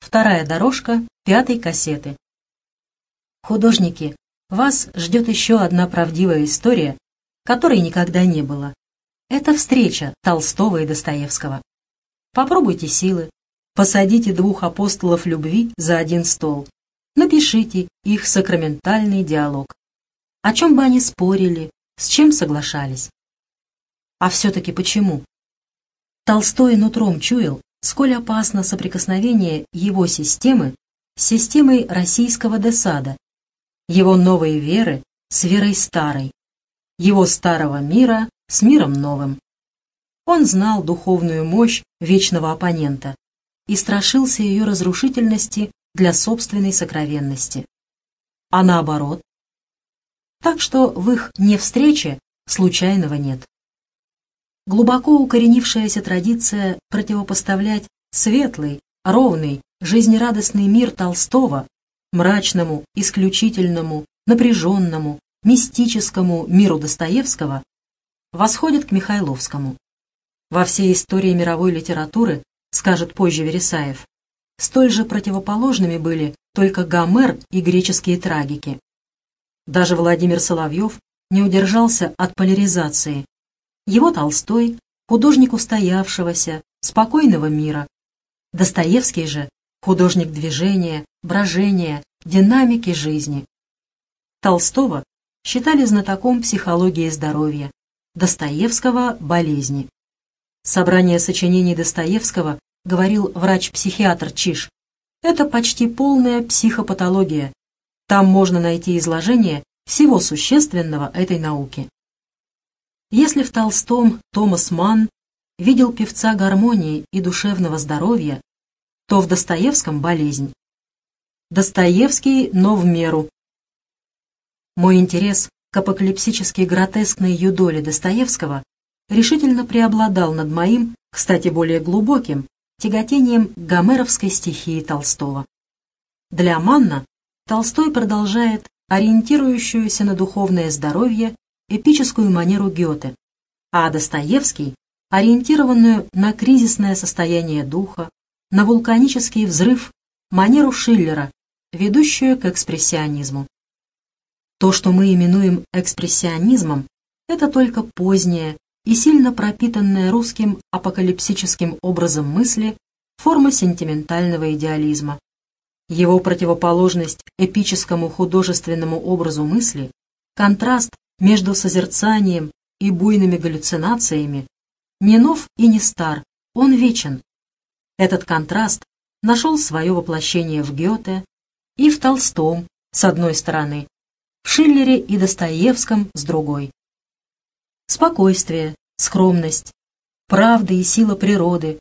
Вторая дорожка пятой кассеты. Художники, вас ждет еще одна правдивая история, которой никогда не было. Это встреча Толстого и Достоевского. Попробуйте силы, посадите двух апостолов любви за один стол, напишите их сакраментальный диалог. О чем бы они спорили, с чем соглашались. А все-таки почему? Толстой нутром чуял, сколь опасно соприкосновение его системы с системой российского десада, его новой веры с верой старой, его старого мира с миром новым. Он знал духовную мощь вечного оппонента и страшился ее разрушительности для собственной сокровенности. А наоборот. Так что в их невстрече случайного нет глубоко укоренившаяся традиция противопоставлять светлый, ровный, жизнерадостный мир Толстого мрачному, исключительному, напряженному, мистическому миру Достоевского восходит к Михайловскому. Во всей истории мировой литературы, скажет позже Вересаев, столь же противоположными были только Гомер и греческие трагики. Даже Владимир Соловьев не удержался от поляризации его Толстой, художник устоявшегося, спокойного мира. Достоевский же — художник движения, брожения, динамики жизни. Толстого считали знатоком психологии здоровья, Достоевского — болезни. Собрание сочинений Достоевского, говорил врач-психиатр Чиш, это почти полная психопатология. Там можно найти изложение всего существенного этой науки. Если в Толстом Томас Манн видел певца гармонии и душевного здоровья, то в Достоевском болезнь. Достоевский, но в меру. Мой интерес к апокалипсически гротескной юдоле Достоевского решительно преобладал над моим, кстати, более глубоким, тяготением гомеровской стихии Толстого. Для Манна Толстой продолжает ориентирующуюся на духовное здоровье эпическую манеру Гёте, а Достоевский – ориентированную на кризисное состояние духа, на вулканический взрыв, манеру Шиллера, ведущую к экспрессионизму. То, что мы именуем экспрессионизмом, это только поздняя и сильно пропитанная русским апокалипсическим образом мысли форма сентиментального идеализма. Его противоположность эпическому художественному образу мысли, контраст между созерцанием и буйными галлюцинациями не нов и не стар, он вечен. Этот контраст нашел свое воплощение в Гёте и в Толстом, с одной стороны, в Шиллере и Достоевском, с другой. Спокойствие, скромность, правда и сила природы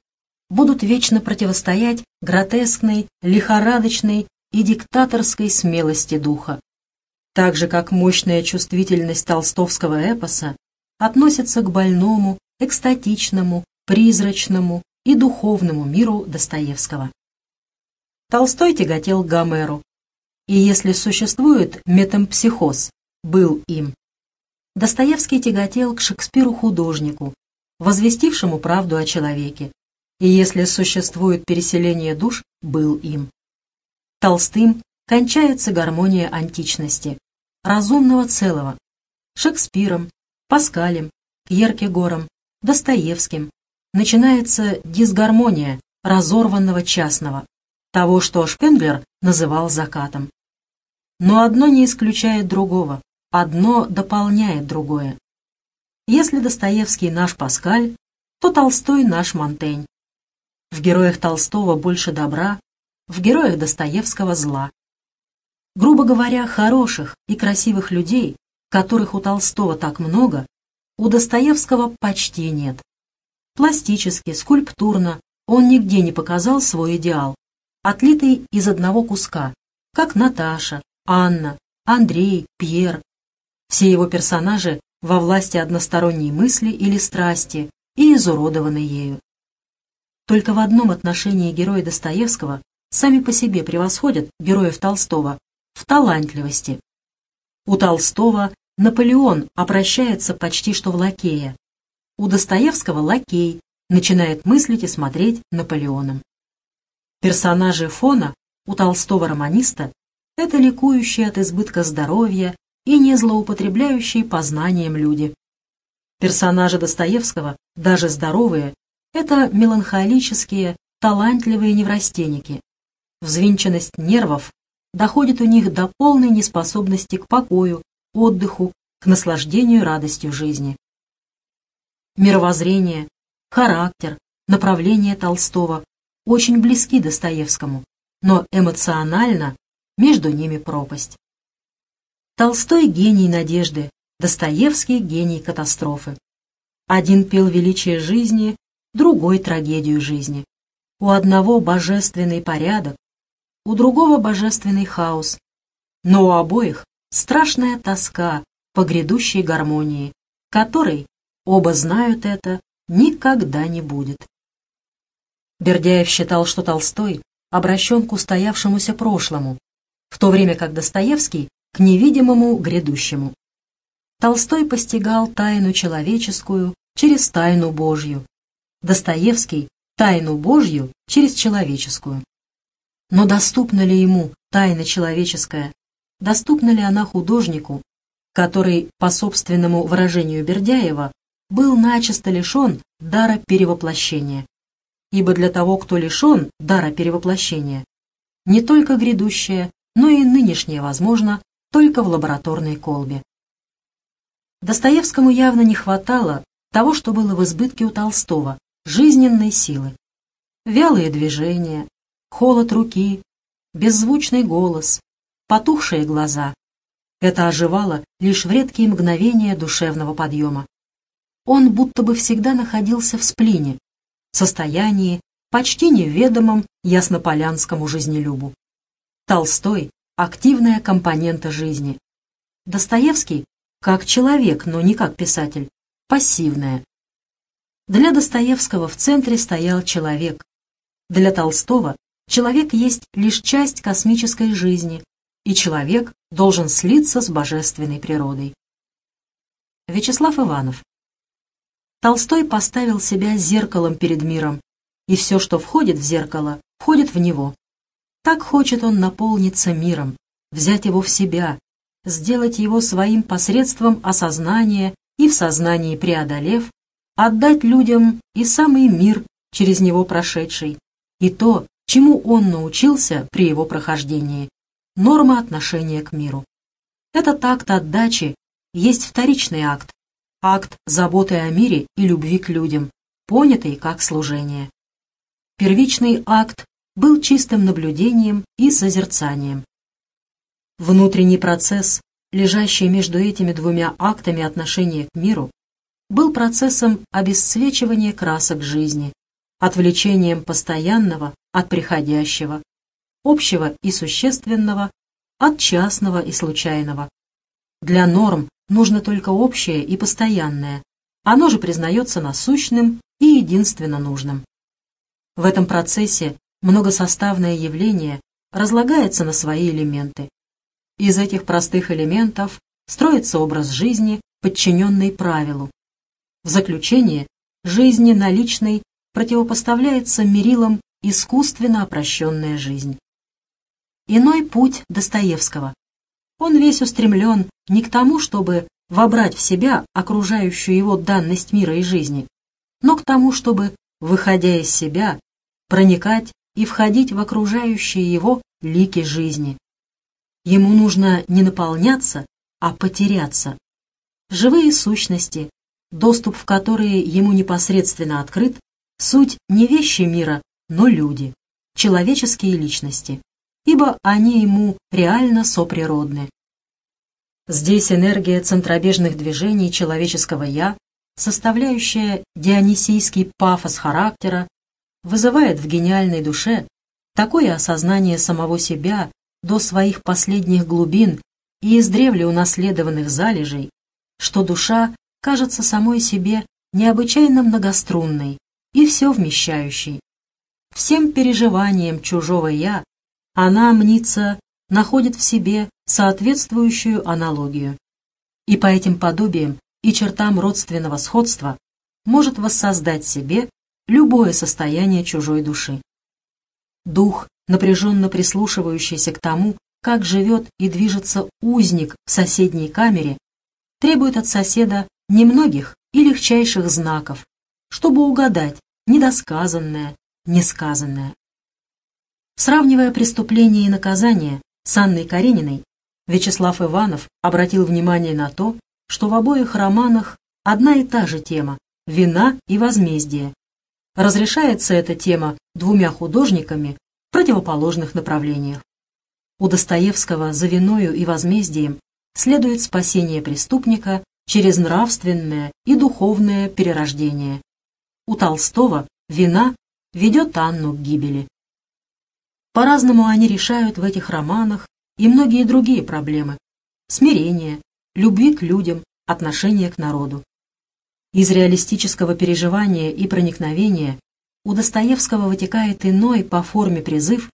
будут вечно противостоять гротескной, лихорадочной и диктаторской смелости духа так же как мощная чувствительность толстовского эпоса относится к больному, экстатичному, призрачному и духовному миру Достоевского. Толстой тяготел к Гомеру, и если существует метампсихоз, был им. Достоевский тяготел к Шекспиру-художнику, возвестившему правду о человеке, и если существует переселение душ, был им. Толстым кончается гармония античности, разумного целого, Шекспиром, Паскалем, Кьеркегором, Достоевским, начинается дисгармония разорванного частного, того, что Шпенглер называл закатом. Но одно не исключает другого, одно дополняет другое. Если Достоевский наш Паскаль, то Толстой наш Монтень. В героях Толстого больше добра, в героях Достоевского зла. Грубо говоря, хороших и красивых людей, которых у Толстого так много, у Достоевского почти нет. Пластически, скульптурно он нигде не показал свой идеал, отлитый из одного куска, как Наташа, Анна, Андрей, Пьер. Все его персонажи во власти односторонней мысли или страсти и изуродованы ею. Только в одном отношении герои Достоевского сами по себе превосходят героев Толстого в талантливости. У Толстого Наполеон обращается почти что в лакея. У Достоевского лакей начинает мыслить и смотреть Наполеоном. Персонажи фона у толстого романиста — это ликующие от избытка здоровья и не злоупотребляющие познанием люди. Персонажи Достоевского, даже здоровые, это меланхолические, талантливые неврастенники. Взвинченность нервов доходит у них до полной неспособности к покою, отдыху, к наслаждению радостью жизни. Мировоззрение, характер, направление Толстого очень близки Достоевскому, но эмоционально между ними пропасть. Толстой — гений надежды, Достоевский — гений катастрофы. Один пел величие жизни, другой — трагедию жизни. У одного божественный порядок, у другого божественный хаос, но у обоих страшная тоска по грядущей гармонии, которой, оба знают это, никогда не будет. Бердяев считал, что Толстой обращен к устоявшемуся прошлому, в то время как Достоевский к невидимому грядущему. Толстой постигал тайну человеческую через тайну Божью, Достоевский — тайну Божью через человеческую. Но доступна ли ему тайна человеческая, доступна ли она художнику, который, по собственному выражению Бердяева, был начисто лишен дара перевоплощения? Ибо для того, кто лишен дара перевоплощения, не только грядущее, но и нынешнее возможно только в лабораторной колбе. Достоевскому явно не хватало того, что было в избытке у Толстого – жизненной силы. Вялые движения, холод руки, беззвучный голос, потухшие глаза. Это оживало лишь в редкие мгновения душевного подъема. Он будто бы всегда находился в сплине, состоянии, почти неведомом яснополянскому жизнелюбу. Толстой активная компонента жизни. Достоевский как человек, но не как писатель, пассивная. Для Достоевского в центре стоял человек. Для Толстого человек есть лишь часть космической жизни, и человек должен слиться с божественной природой. Вячеслав Иванов Толстой поставил себя зеркалом перед миром, и все, что входит в зеркало, входит в него. Так хочет он наполниться миром, взять его в себя, сделать его своим посредством осознания и в сознании преодолев, отдать людям и самый мир, через него прошедший, и то, чему он научился при его прохождении, норма отношения к миру. Этот акт отдачи есть вторичный акт, акт заботы о мире и любви к людям, понятый как служение. Первичный акт был чистым наблюдением и созерцанием. Внутренний процесс, лежащий между этими двумя актами отношения к миру, был процессом обесцвечивания красок жизни, отвлечением постоянного от приходящего, общего и существенного от частного и случайного. Для норм нужно только общее и постоянное, оно же признается насущным и единственно нужным. В этом процессе многосоставное явление разлагается на свои элементы. Из этих простых элементов строится образ жизни, подчиненный правилу. В заключение, жизни наличной противопоставляется мерилам искусственно опрощенная жизнь. Иной путь Достоевского. Он весь устремлен не к тому, чтобы вобрать в себя окружающую его данность мира и жизни, но к тому, чтобы, выходя из себя, проникать и входить в окружающие его лики жизни. Ему нужно не наполняться, а потеряться. Живые сущности, доступ в которые ему непосредственно открыт, суть не вещи мира, но люди, человеческие личности, ибо они ему реально соприродны. Здесь энергия центробежных движений человеческого «я», составляющая дионисийский пафос характера, вызывает в гениальной душе такое осознание самого себя до своих последних глубин и издревле унаследованных залежей, что душа кажется самой себе необычайно многострунной и все вмещающей. Всем переживанием чужого «я» она, мнится, находит в себе соответствующую аналогию. И по этим подобиям и чертам родственного сходства может воссоздать себе любое состояние чужой души. дух, напряженно прислушивающийся к тому, как живет и движется узник в соседней камере, требует от соседа немногих и легчайших знаков, чтобы угадать недосказанное, несказанное. Сравнивая преступление и наказание с Анной Карениной, Вячеслав Иванов обратил внимание на то, что в обоих романах одна и та же тема – вина и возмездие. Разрешается эта тема двумя художниками в противоположных направлениях. У Достоевского за виною и возмездием следует спасение преступника через нравственное и духовное перерождение. У Толстого вина ведет Анну к гибели. По-разному они решают в этих романах и многие другие проблемы – смирение, любви к людям, отношение к народу. Из реалистического переживания и проникновения у Достоевского вытекает иной по форме призыв,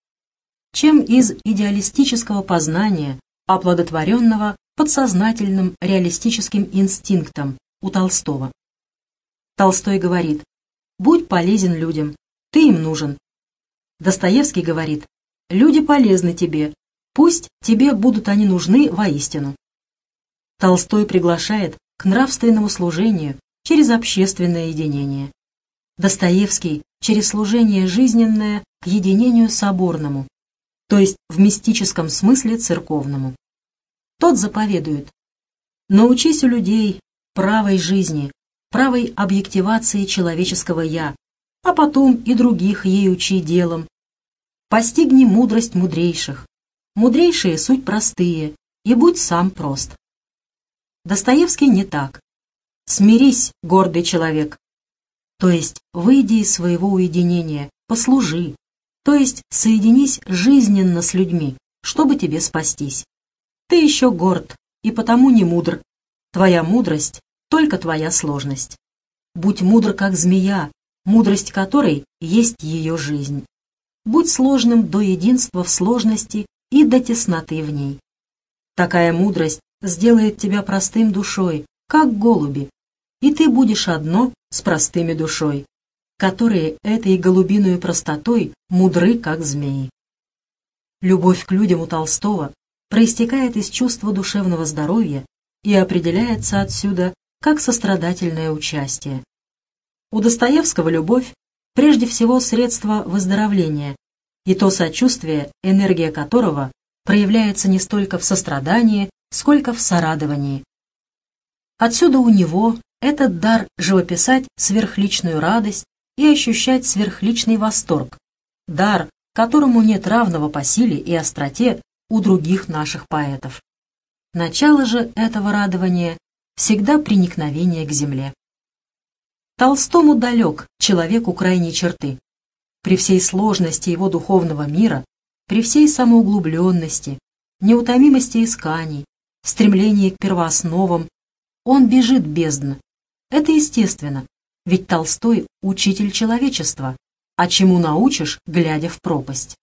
чем из идеалистического познания, оплодотворенного подсознательным реалистическим инстинктом у Толстого. Толстой говорит «Будь полезен людям, ты им нужен». Достоевский говорит «Люди полезны тебе, пусть тебе будут они нужны воистину». Толстой приглашает к нравственному служению через общественное единение. Достоевский через служение жизненное к единению соборному, то есть в мистическом смысле церковному. Тот заповедует «Научись у людей правой жизни, правой объективации человеческого «я», а потом и других ей учи делом. Постигни мудрость мудрейших, мудрейшие суть простые, и будь сам прост». Достоевский не так. «Смирись, гордый человек». То есть выйди из своего уединения, послужи, то есть соединись жизненно с людьми, чтобы тебе спастись. Ты еще горд и потому не мудр. Твоя мудрость — только твоя сложность. Будь мудр, как змея, мудрость которой есть ее жизнь. Будь сложным до единства в сложности и до тесноты в ней. Такая мудрость сделает тебя простым душой, как голуби, и ты будешь одно с простыми душой, которые этой голубиной простотой мудры, как змеи. Любовь к людям у Толстого проистекает из чувства душевного здоровья и определяется отсюда как сострадательное участие. У Достоевского любовь прежде всего средство выздоровления, и то сочувствие, энергия которого проявляется не столько в сострадании, сколько в сорадовании. Отсюда у него этот дар живописать сверхличную радость и ощущать сверхличный восторг, дар, которому нет равного по силе и остроте у других наших поэтов. Начало же этого радования всегда приникновение к земле. Толстому далек человек у крайней черты. При всей сложности его духовного мира, при всей самоуглубленности, неутомимости исканий, стремлении к первоосновам, он бежит бездна. Это естественно, ведь Толстой — учитель человечества, а чему научишь, глядя в пропасть.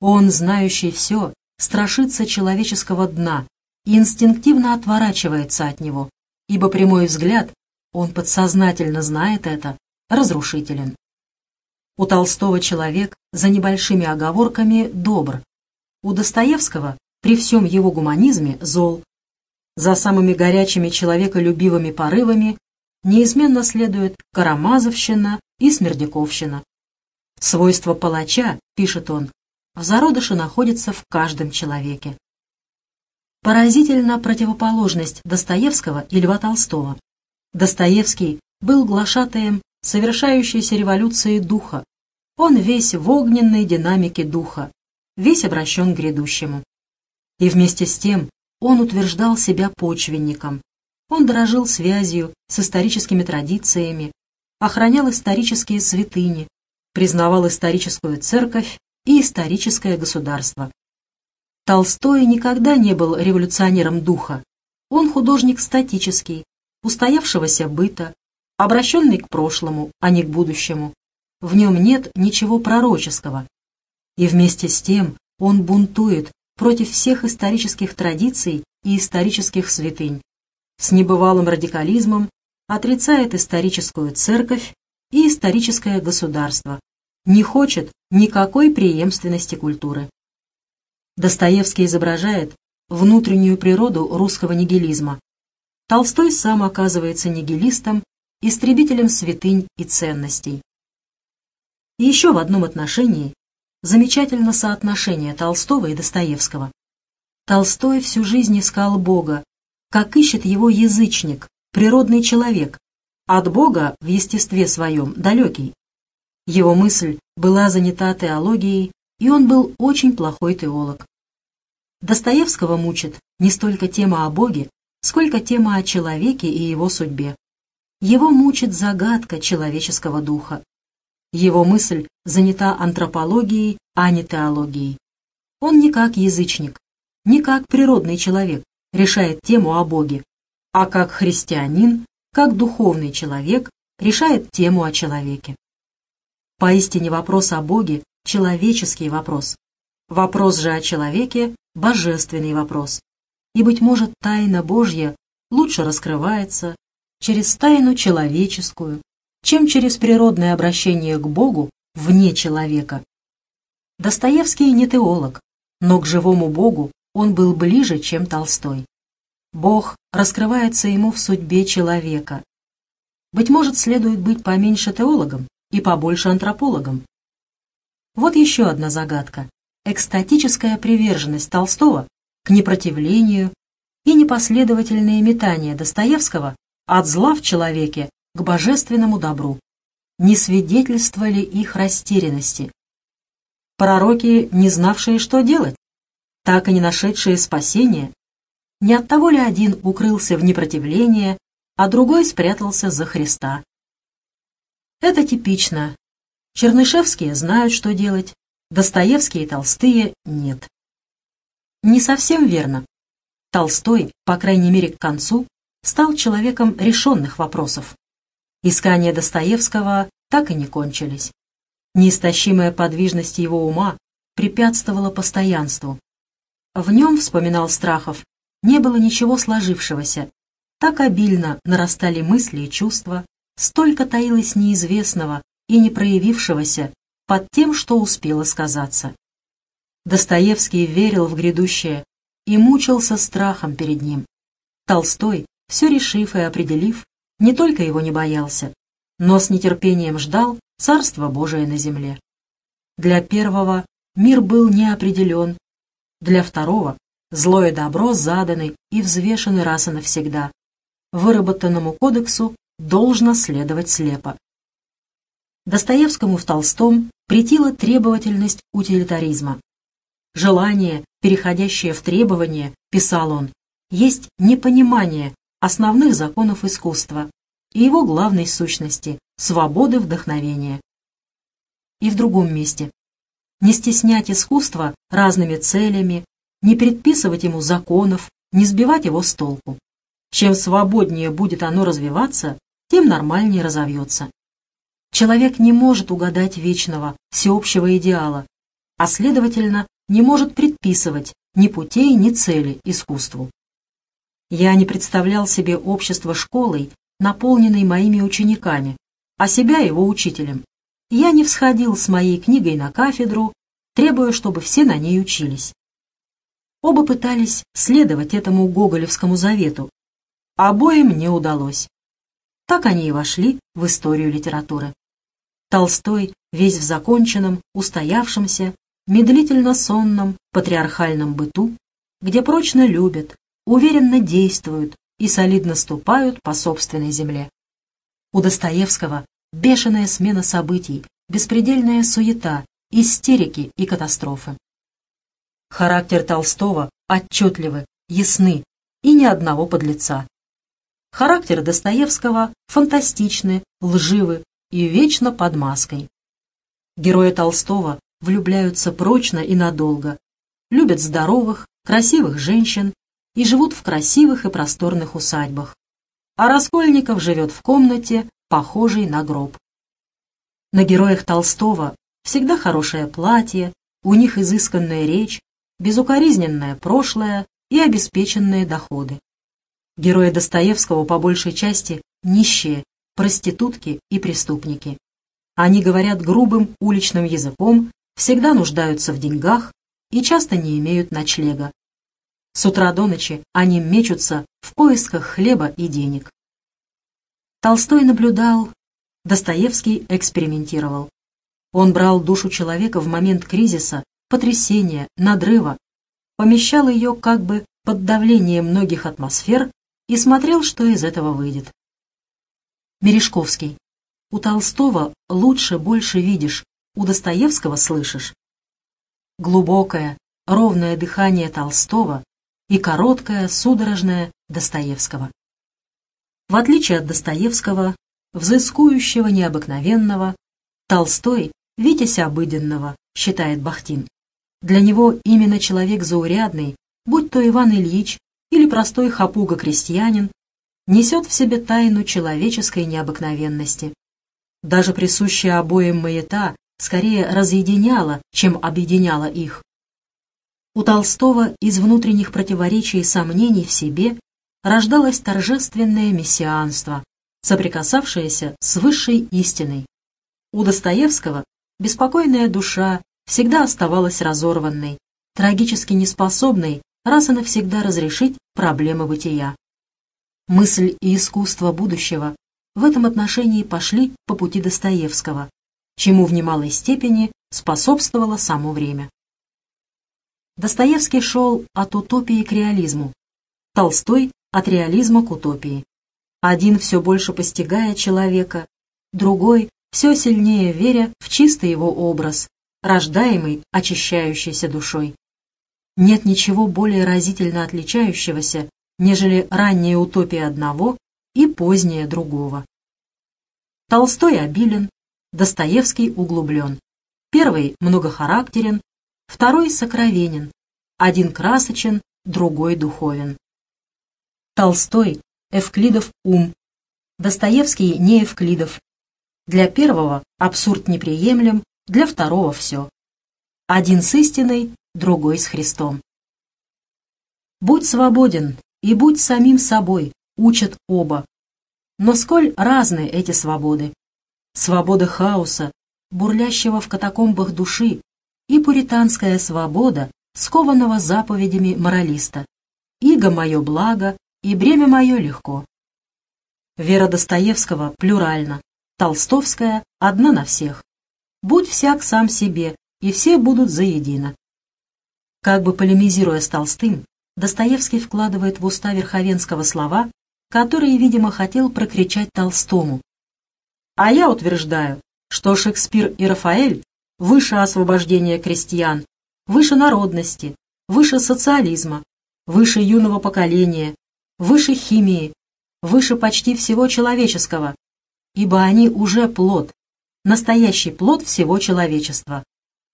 Он, знающий все, страшится человеческого дна и инстинктивно отворачивается от него, ибо прямой взгляд, он подсознательно знает это, разрушителен. У Толстого человек за небольшими оговорками добр, у Достоевского при всем его гуманизме зол. За самыми горячими человеколюбивыми порывами неизменно следует Карамазовщина и Смердяковщина. Свойство палача, пишет он, в зародыше находится в каждом человеке. Поразительна противоположность Достоевского и Льва Толстого. Достоевский был глашатаем совершающейся революции духа. Он весь в огненной динамике духа, весь обращен к грядущему. И вместе с тем он утверждал себя почвенником. Он дорожил связью с историческими традициями, охранял исторические святыни, признавал историческую церковь и историческое государство. Толстой никогда не был революционером духа. Он художник статический, устоявшегося быта, обращенный к прошлому, а не к будущему. В нем нет ничего пророческого. И вместе с тем он бунтует против всех исторических традиций и исторических святынь. С небывалым радикализмом отрицает историческую церковь и историческое государство, не хочет, никакой преемственности культуры. Достоевский изображает внутреннюю природу русского нигилизма. Толстой сам оказывается нигилистом, истребителем святынь и ценностей. И еще в одном отношении замечательно соотношение Толстого и Достоевского. Толстой всю жизнь искал Бога, как ищет его язычник, природный человек, от Бога в естестве своем далекий. Его мысль была занята теологией, и он был очень плохой теолог. Достоевского мучит не столько тема о Боге, сколько тема о человеке и его судьбе. Его мучит загадка человеческого духа. Его мысль занята антропологией, а не теологией. Он не как язычник, не как природный человек решает тему о Боге, а как христианин, как духовный человек решает тему о человеке. Поистине вопрос о Боге – человеческий вопрос. Вопрос же о человеке божественный вопрос. И, быть может, тайна Божья лучше раскрывается через тайну человеческую, чем через природное обращение к Богу вне человека. Достоевский не теолог, но к живому Богу он был ближе, чем Толстой. Бог раскрывается ему в судьбе человека. Быть может, следует быть поменьше теологом и побольше антропологом. Вот еще одна загадка экстатическая приверженность Толстого к непротивлению и непоследовательные метания Достоевского от зла в человеке к божественному добру не свидетельствовали их растерянности. Пророки, не знавшие, что делать, так и не нашедшие спасения, не от того ли один укрылся в непротивление, а другой спрятался за Христа. Это типично. Чернышевские знают, что делать, Достоевские и Толстые нет. Не совсем верно. Толстой, по крайней мере к концу, стал человеком решенных вопросов. Искания Достоевского так и не кончились. Неистощимая подвижность его ума препятствовала постоянству. В нем, вспоминал Страхов, не было ничего сложившегося. Так обильно нарастали мысли и чувства, столько таилось неизвестного и не проявившегося, под тем, что успело сказаться. Достоевский верил в грядущее и мучился страхом перед ним. Толстой, все решив и определив, не только его не боялся, но с нетерпением ждал Царства Божие на земле. Для первого мир был неопределен, для второго злое добро заданы и взвешены раз и навсегда. Выработанному кодексу должно следовать слепо. Достоевскому в Толстом претила требовательность утилитаризма. Желание, переходящее в требование, писал он, есть непонимание основных законов искусства и его главной сущности – свободы вдохновения. И в другом месте. Не стеснять искусство разными целями, не предписывать ему законов, не сбивать его с толку. Чем свободнее будет оно развиваться, тем нормальнее разовьется. Человек не может угадать вечного, всеобщего идеала, а, следовательно, не может предписывать ни путей, ни цели искусству. Я не представлял себе общество школой, наполненной моими учениками, а себя его учителем. Я не всходил с моей книгой на кафедру, требуя, чтобы все на ней учились. Оба пытались следовать этому Гоголевскому завету. Обоим не удалось. Так они и вошли в историю литературы. Толстой весь в законченном, устоявшемся, медлительно-сонном, патриархальном быту, где прочно любят, уверенно действуют и солидно ступают по собственной земле. У Достоевского бешеная смена событий, беспредельная суета, истерики и катастрофы. Характер Толстого отчетливы, ясны и ни одного подлеца. Характер Достоевского фантастичны, лживы, и вечно под маской. Герои Толстого влюбляются прочно и надолго, любят здоровых, красивых женщин и живут в красивых и просторных усадьбах. А Раскольников живет в комнате, похожей на гроб. На героях Толстого всегда хорошее платье, у них изысканная речь, безукоризненное прошлое и обеспеченные доходы. Герои Достоевского по большей части нищие проститутки и преступники. Они говорят грубым уличным языком всегда нуждаются в деньгах и часто не имеют ночлега. С утра до ночи они мечутся в поисках хлеба и денег. Толстой наблюдал, Достоевский экспериментировал. Он брал душу человека в момент кризиса, потрясения, надрыва, помещал ее как бы под давлением многих атмосфер и смотрел, что из этого выйдет. Мережковский. У Толстого лучше больше видишь, у Достоевского слышишь. Глубокое, ровное дыхание Толстого и короткое, судорожное Достоевского. В отличие от Достоевского, взыскующего необыкновенного, Толстой — витязь обыденного, считает Бахтин. Для него именно человек заурядный, будь то Иван Ильич или простой хапуга-крестьянин, несет в себе тайну человеческой необыкновенности. Даже присущая обоим маята скорее разъединяла, чем объединяла их. У Толстого из внутренних противоречий и сомнений в себе рождалось торжественное мессианство, соприкасавшееся с высшей истиной. У Достоевского беспокойная душа всегда оставалась разорванной, трагически неспособной раз и навсегда разрешить проблемы бытия. Мысль и искусство будущего в этом отношении пошли по пути Достоевского, чему в немалой степени способствовало само время. Достоевский шел от утопии к реализму, Толстой — от реализма к утопии. Один все больше постигая человека, другой все сильнее веря в чистый его образ, рождаемый очищающейся душой. Нет ничего более разительно отличающегося, нежели ранняя утопия одного и поздняя другого. Толстой обилен, Достоевский углублен. Первый многохарактерен, второй сокровенен, один красочен, другой духовен. Толстой – Эвклидов ум, Достоевский – не Эвклидов. Для первого абсурд неприемлем, для второго все. Один с истиной, другой с Христом. «Будь свободен и будь самим собой», учат оба. Но сколь разны эти свободы. Свобода хаоса, бурлящего в катакомбах души, и пуританская свобода, скованного заповедями моралиста. Иго мое благо, и бремя мое легко. Вера Достоевского плюральна, Толстовская одна на всех. Будь всяк сам себе, и все будут заедино. Как бы полемизируя с Толстым, Достоевский вкладывает в уста Верховенского слова, которые, видимо, хотел прокричать Толстому. А я утверждаю, что Шекспир и Рафаэль выше освобождения крестьян, выше народности, выше социализма, выше юного поколения, выше химии, выше почти всего человеческого, ибо они уже плод, настоящий плод всего человечества,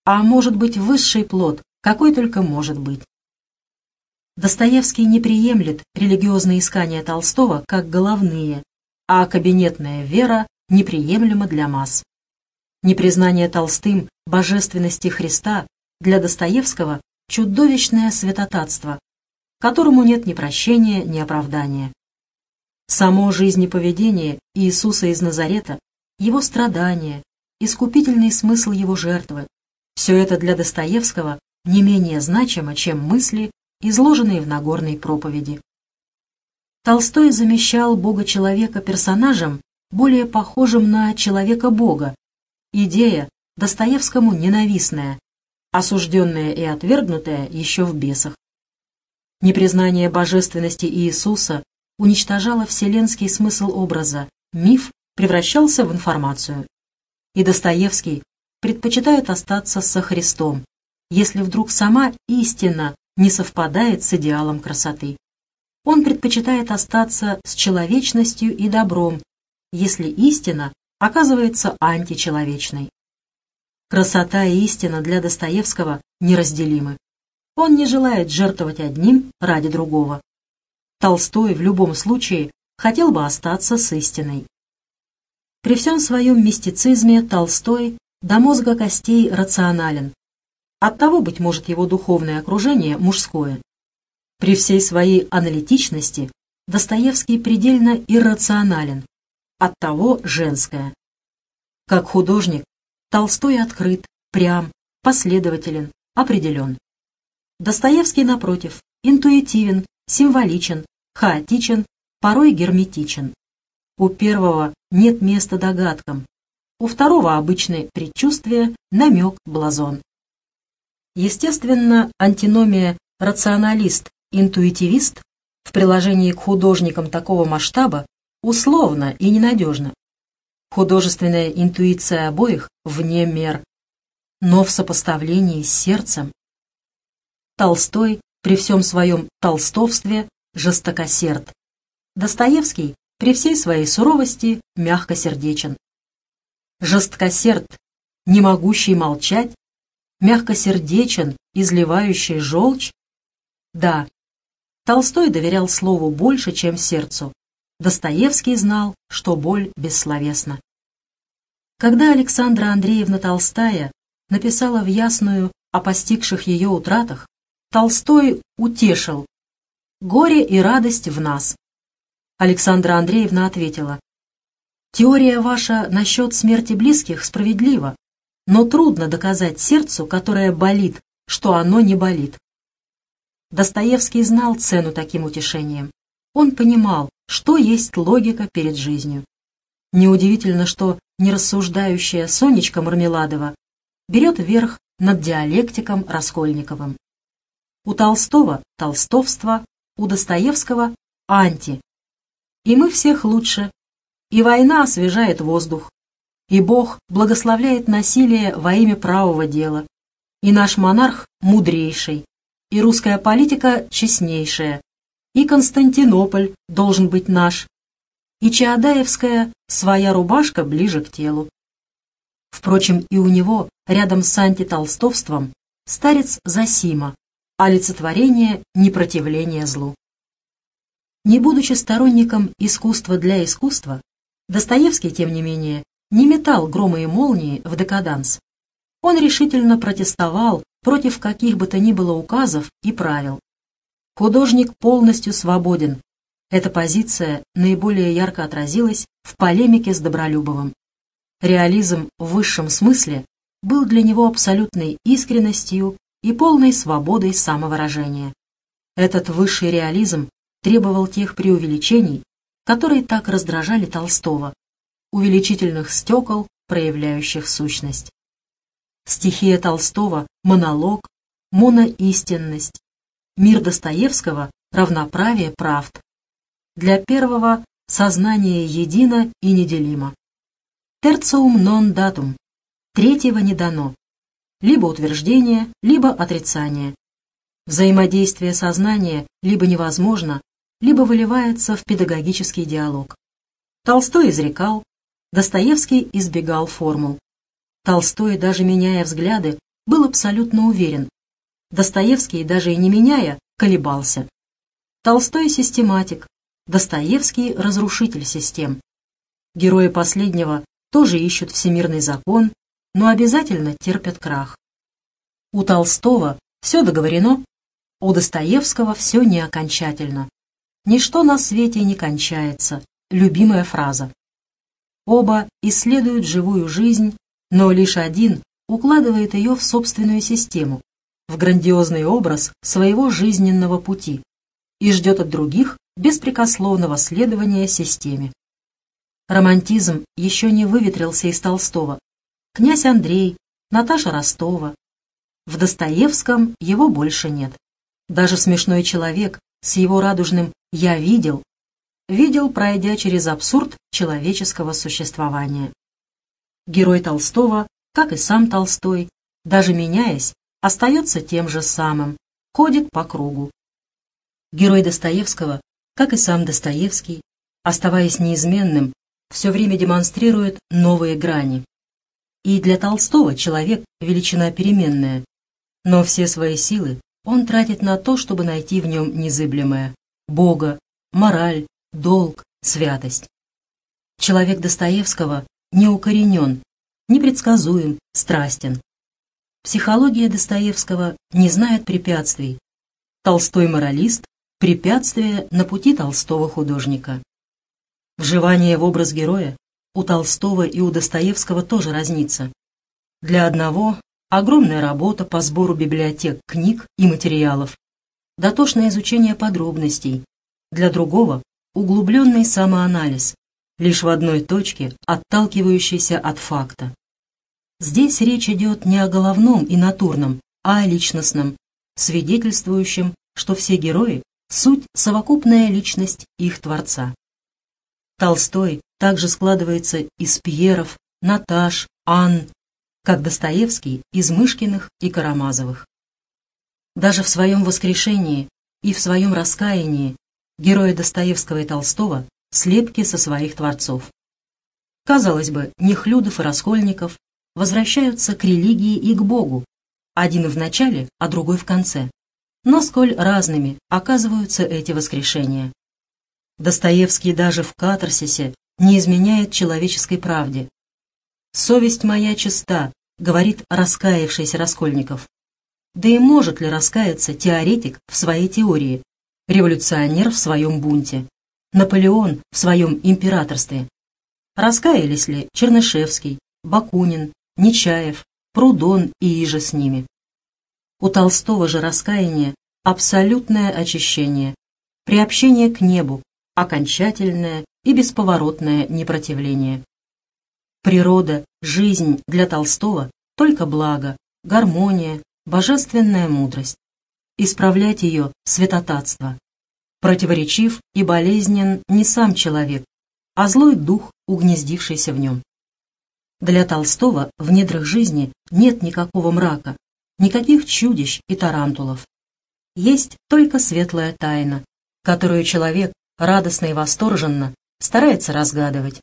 а может быть высший плод, какой только может быть. Достоевский не приемлет религиозные искания Толстого как головные, а кабинетная вера неприемлема для масс. Непризнание Толстым божественности Христа для Достоевского чудовищное святотатство, которому нет ни прощения, ни оправдания. Само жизнеповедение Иисуса из Назарета, его страдания, искупительный смысл его жертвы – все это для Достоевского не менее значимо, чем мысли, изложенные в Нагорной проповеди. Толстой замещал Бога-человека персонажем, более похожим на человека-бога, Идея Достоевскому ненавистная, осужденная и отвергнутая еще в бесах. Непризнание божественности Иисуса уничтожало вселенский смысл образа, миф превращался в информацию. И Достоевский предпочитает остаться со Христом, если вдруг сама истина не совпадает с идеалом красоты. Он предпочитает остаться с человечностью и добром, если истина оказывается античеловечной. Красота и истина для Достоевского неразделимы. Он не желает жертвовать одним ради другого. Толстой в любом случае хотел бы остаться с истиной. При всем своем мистицизме Толстой до мозга костей рационален. Оттого, быть может, его духовное окружение мужское. При всей своей аналитичности Достоевский предельно иррационален, оттого женское. Как художник, Толстой открыт, прям, последователен, определен. Достоевский, напротив, интуитивен, символичен, хаотичен, порой герметичен. У первого нет места догадкам, у второго обычные предчувствия, намек, блазон. Естественно, антиномия рационалист-интуитивист в приложении к художникам такого масштаба условно и ненадежно. Художественная интуиция обоих вне мер, но в сопоставлении с сердцем. Толстой при всем своем толстовстве жестокосерд. Достоевский при всей своей суровости мягкосердечен жесткосерд, не могущий молчать, мягкосердечен, изливающий желчь? Да, Толстой доверял слову больше, чем сердцу. Достоевский знал, что боль бессловесна. Когда Александра Андреевна Толстая написала в Ясную о постигших ее утратах, Толстой утешил «Горе и радость в нас». Александра Андреевна ответила Теория ваша насчет смерти близких справедлива, но трудно доказать сердцу, которое болит, что оно не болит. Достоевский знал цену таким утешением. Он понимал, что есть логика перед жизнью. Неудивительно, что нерассуждающая Сонечка Мармеладова берет верх над диалектиком Раскольниковым. У Толстого – толстовство, у Достоевского – анти. И мы всех лучше и война освежает воздух, и Бог благословляет насилие во имя правого дела, и наш монарх мудрейший, и русская политика честнейшая, и Константинополь должен быть наш, и Чаадаевская своя рубашка ближе к телу. Впрочем, и у него, рядом с антитолстовством, старец Засима, олицетворение непротивления злу. Не будучи сторонником искусства для искусства, Достоевский, тем не менее, не метал грома и молнии в декаданс. Он решительно протестовал против каких бы то ни было указов и правил. Художник полностью свободен. Эта позиция наиболее ярко отразилась в полемике с Добролюбовым. Реализм в высшем смысле был для него абсолютной искренностью и полной свободой самовыражения. Этот высший реализм требовал тех преувеличений, которые так раздражали Толстого, увеличительных стекол, проявляющих сущность. Стихия Толстого — монолог, моноистинность. Мир Достоевского — равноправие правд. Для первого — сознание едино и неделимо. Терциум нон датум. Третьего не дано. Либо утверждение, либо отрицание. Взаимодействие сознания либо невозможно, либо выливается в педагогический диалог. Толстой изрекал, Достоевский избегал формул. Толстой, даже меняя взгляды, был абсолютно уверен. Достоевский, даже и не меняя, колебался. Толстой — систематик, Достоевский — разрушитель систем. Герои последнего тоже ищут всемирный закон, но обязательно терпят крах. У Толстого все договорено, у Достоевского все не окончательно. Ничто на свете не кончается. Любимая фраза. Оба исследуют живую жизнь, но лишь один укладывает ее в собственную систему, в грандиозный образ своего жизненного пути и ждет от других беспрекословного следования системе. Романтизм еще не выветрился из Толстого. Князь Андрей, Наташа Ростова. В Достоевском его больше нет. Даже смешной человек с его радужным «я видел», видел, пройдя через абсурд человеческого существования. Герой Толстого, как и сам Толстой, даже меняясь, остается тем же самым, ходит по кругу. Герой Достоевского, как и сам Достоевский, оставаясь неизменным, все время демонстрирует новые грани. И для Толстого человек – величина переменная, но все свои силы он тратит на то, чтобы найти в нем незыблемое – Бога, мораль, долг, святость. Человек Достоевского не укоренен, непредсказуем, страстен. Психология Достоевского не знает препятствий. Толстой моралист – препятствие на пути Толстого художника. Вживание в образ героя у Толстого и у Достоевского тоже разнится. Для одного огромная работа по сбору библиотек книг и материалов, дотошное изучение подробностей, для другого – углубленный самоанализ, лишь в одной точке, отталкивающейся от факта. Здесь речь идет не о головном и натурном, а о личностном, свидетельствующем, что все герои – суть совокупная личность их Творца. Толстой также складывается из Пьеров, Наташ, Ан, как Достоевский из Мышкиных и Карамазовых. Даже в своем воскрешении и в своем раскаянии герои Достоевского и Толстого слепки со своих творцов. Казалось бы, Нехлюдов и Раскольников возвращаются к религии и к Богу, один в начале, а другой в конце. Но сколь разными оказываются эти воскрешения. Достоевский даже в катарсисе не изменяет человеческой правде. «Совесть моя чиста», — говорит раскаявшийся Раскольников. Да и может ли раскаяться теоретик в своей теории, революционер в своем бунте? Наполеон в своем императорстве. Раскаялись ли Чернышевский, Бакунин, Нечаев, Прудон и иже с ними? У Толстого же раскаяние – абсолютное очищение, приобщение к небу, окончательное и бесповоротное непротивление. Природа, жизнь для Толстого – только благо, гармония, божественная мудрость. Исправлять ее – святотатство. Противоречив и болезнен не сам человек, а злой дух, угнездившийся в нем. Для Толстого в недрах жизни нет никакого мрака, никаких чудищ и тарантулов. Есть только светлая тайна, которую человек радостно и восторженно старается разгадывать.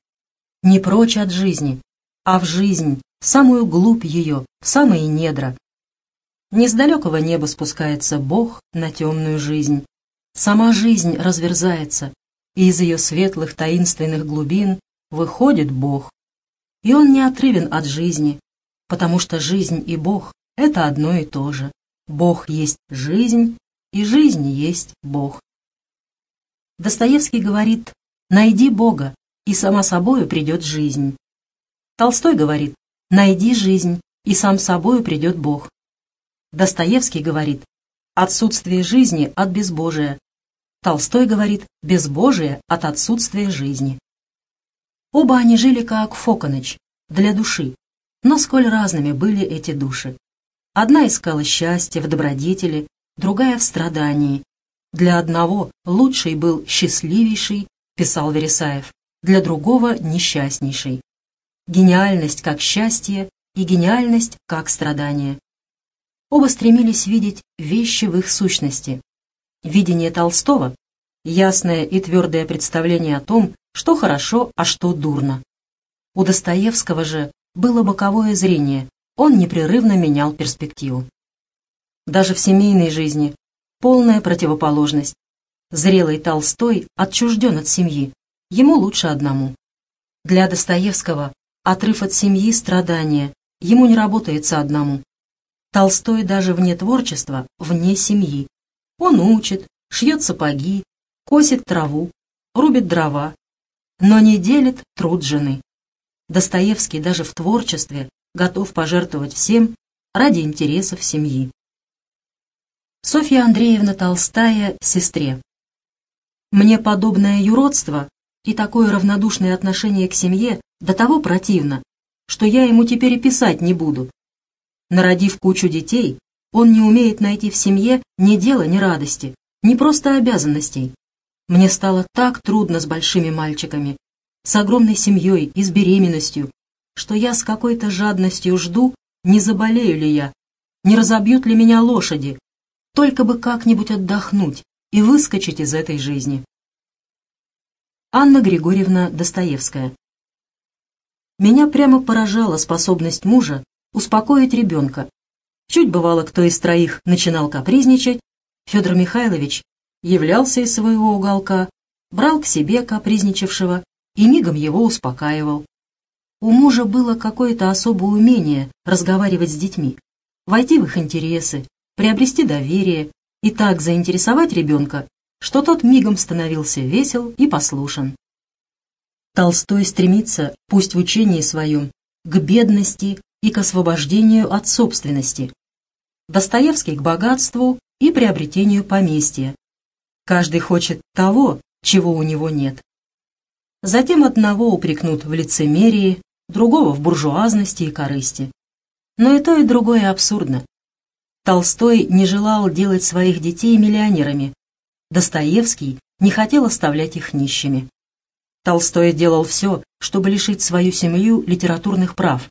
Не прочь от жизни, а в жизнь, в самую глубь ее, в самые недра. Не с далекого неба спускается Бог на темную жизнь, Сама жизнь разверзается, и из ее светлых таинственных глубин выходит Бог. И он не отрывен от жизни, потому что жизнь и Бог — это одно и то же. Бог есть жизнь, и жизнь есть Бог. Достоевский говорит «найди Бога, и сама собою придет жизнь». Толстой говорит «найди жизнь, и сам собою придет Бог». Достоевский говорит «отсутствие жизни от безбожия, Толстой говорит «безбожие от отсутствия жизни». Оба они жили как Фоконыч, для души, но сколь разными были эти души. Одна искала счастья в добродетели, другая в страдании. Для одного лучший был счастливейший, писал Вересаев, для другого несчастнейший. Гениальность как счастье и гениальность как страдание. Оба стремились видеть вещи в их сущности, Видение Толстого — ясное и твердое представление о том, что хорошо, а что дурно. У Достоевского же было боковое зрение, он непрерывно менял перспективу. Даже в семейной жизни полная противоположность. Зрелый Толстой отчужден от семьи, ему лучше одному. Для Достоевского отрыв от семьи — страдания, ему не работается одному. Толстой даже вне творчества, вне семьи, он учит, шьет сапоги, косит траву, рубит дрова, но не делит труд жены. Достоевский даже в творчестве готов пожертвовать всем ради интересов семьи. Софья Андреевна Толстая сестре. Мне подобное юродство и такое равнодушное отношение к семье до того противно, что я ему теперь и писать не буду. Народив кучу детей, он не умеет найти в семье ни дела, ни радости, ни просто обязанностей. Мне стало так трудно с большими мальчиками, с огромной семьей и с беременностью, что я с какой-то жадностью жду, не заболею ли я, не разобьют ли меня лошади, только бы как-нибудь отдохнуть и выскочить из этой жизни. Анна Григорьевна Достоевская Меня прямо поражала способность мужа успокоить ребенка, Чуть бывало, кто из троих начинал капризничать, Федор Михайлович являлся из своего уголка, брал к себе капризничавшего и мигом его успокаивал. У мужа было какое-то особое умение разговаривать с детьми, войти в их интересы, приобрести доверие и так заинтересовать ребенка, что тот мигом становился весел и послушен. Толстой стремится, пусть в учении своем, к бедности и к освобождению от собственности. Достоевский к богатству и приобретению поместья. Каждый хочет того, чего у него нет. Затем одного упрекнут в лицемерии, другого в буржуазности и корысти. Но и то, и другое абсурдно. Толстой не желал делать своих детей миллионерами. Достоевский не хотел оставлять их нищими. Толстой делал все, чтобы лишить свою семью литературных прав.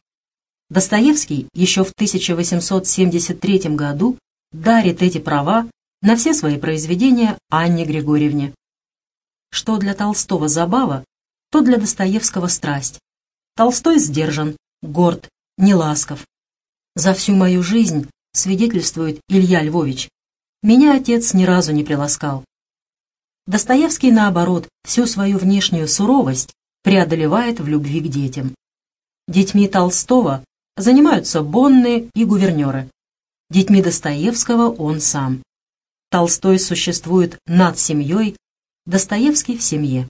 Достоевский еще в 1873 году дарит эти права на все свои произведения Анне Григорьевне. Что для Толстого забава, то для Достоевского страсть. Толстой сдержан, горд, неласков. За всю мою жизнь, свидетельствует Илья Львович, меня отец ни разу не приласкал. Достоевский, наоборот, всю свою внешнюю суровость преодолевает в любви к детям. Детьми Толстого занимаются бонны и гувернеры. Детьми Достоевского он сам. Толстой существует над семьей, Достоевский в семье.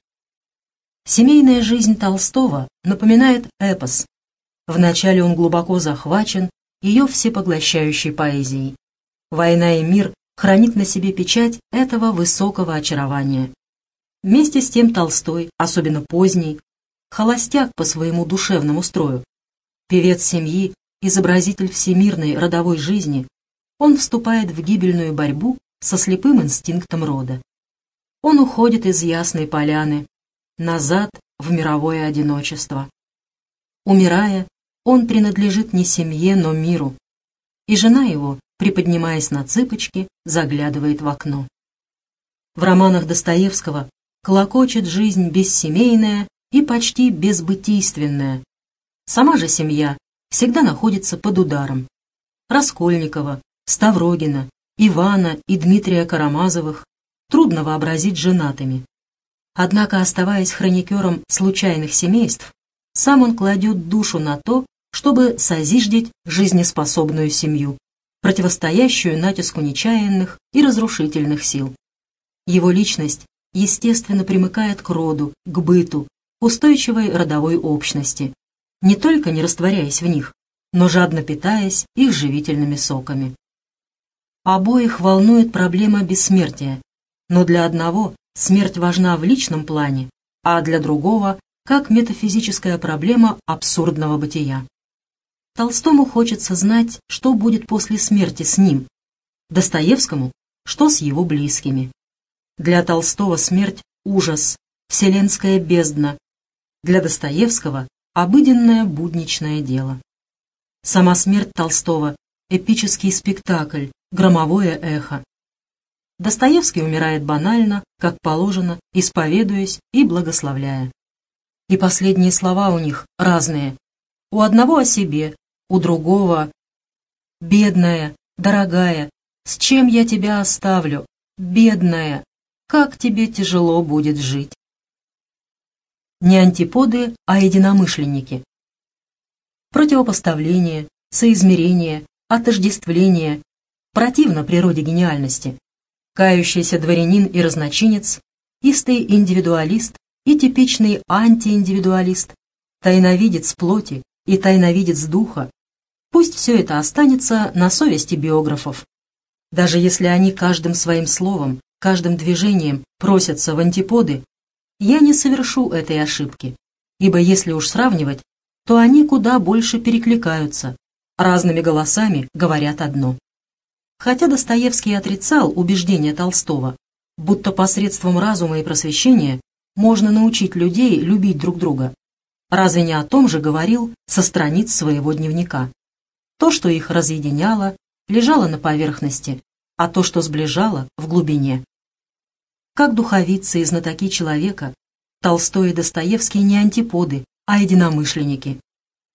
Семейная жизнь Толстого напоминает эпос. Вначале он глубоко захвачен ее всепоглощающей поэзией. «Война и мир» хранит на себе печать этого высокого очарования. Вместе с тем Толстой, особенно поздний, холостяк по своему душевному строю, певец семьи, изобразитель всемирной родовой жизни, он вступает в гибельную борьбу со слепым инстинктом рода. Он уходит из ясной поляны, назад в мировое одиночество. Умирая, он принадлежит не семье, но миру, и жена его приподнимаясь на цыпочки, заглядывает в окно. В романах Достоевского колокочет жизнь бессемейная и почти безбытийственная. Сама же семья всегда находится под ударом. Раскольникова, Ставрогина, Ивана и Дмитрия Карамазовых трудно вообразить женатыми. Однако, оставаясь хроникером случайных семейств, сам он кладет душу на то, чтобы созиждить жизнеспособную семью противостоящую натиску нечаянных и разрушительных сил. Его личность, естественно, примыкает к роду, к быту, устойчивой родовой общности, не только не растворяясь в них, но жадно питаясь их живительными соками. Обоих волнует проблема бессмертия, но для одного смерть важна в личном плане, а для другого – как метафизическая проблема абсурдного бытия. Толстому хочется знать, что будет после смерти с ним. Достоевскому, что с его близкими. Для Толстого смерть – ужас, вселенская бездна. Для Достоевского – обыденное будничное дело. Сама смерть Толстого – эпический спектакль, громовое эхо. Достоевский умирает банально, как положено, исповедуясь и благословляя. И последние слова у них разные. У одного о себе, у другого «Бедная, дорогая, с чем я тебя оставлю? Бедная, как тебе тяжело будет жить?» Не антиподы, а единомышленники. Противопоставление, соизмерение, отождествление противно природе гениальности. Кающийся дворянин и разночинец, истый индивидуалист и типичный антииндивидуалист, тайновидец плоти и тайновидец духа, Пусть все это останется на совести биографов. Даже если они каждым своим словом, каждым движением просятся в антиподы, я не совершу этой ошибки, ибо если уж сравнивать, то они куда больше перекликаются, разными голосами говорят одно. Хотя Достоевский отрицал убеждения Толстого, будто посредством разума и просвещения можно научить людей любить друг друга, разве не о том же говорил со страниц своего дневника? То, что их разъединяло, лежало на поверхности, а то, что сближало, в глубине. Как духовицы и знатоки человека, Толстой и Достоевский не антиподы, а единомышленники.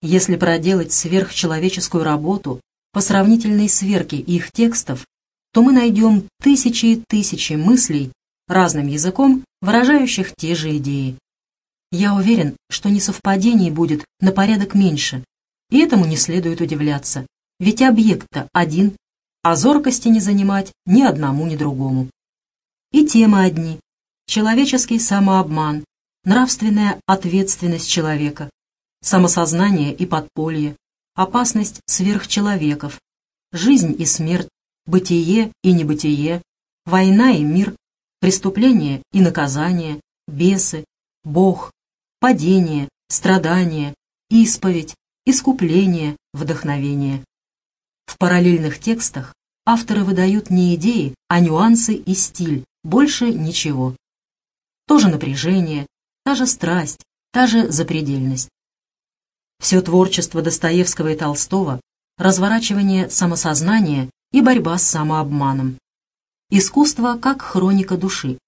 Если проделать сверхчеловеческую работу по сравнительной сверке их текстов, то мы найдем тысячи и тысячи мыслей разным языком, выражающих те же идеи. Я уверен, что несовпадений будет на порядок меньше, и этому не следует удивляться, ведь объект-то один, а зоркости не занимать ни одному, ни другому. И темы одни – человеческий самообман, нравственная ответственность человека, самосознание и подполье, опасность сверхчеловеков, жизнь и смерть, бытие и небытие, война и мир, преступление и наказание, бесы, Бог, падение, страдание, исповедь, искупление, вдохновение. В параллельных текстах авторы выдают не идеи, а нюансы и стиль, больше ничего. То же напряжение, та же страсть, та же запредельность. Все творчество Достоевского и Толстого – разворачивание самосознания и борьба с самообманом. Искусство как хроника души,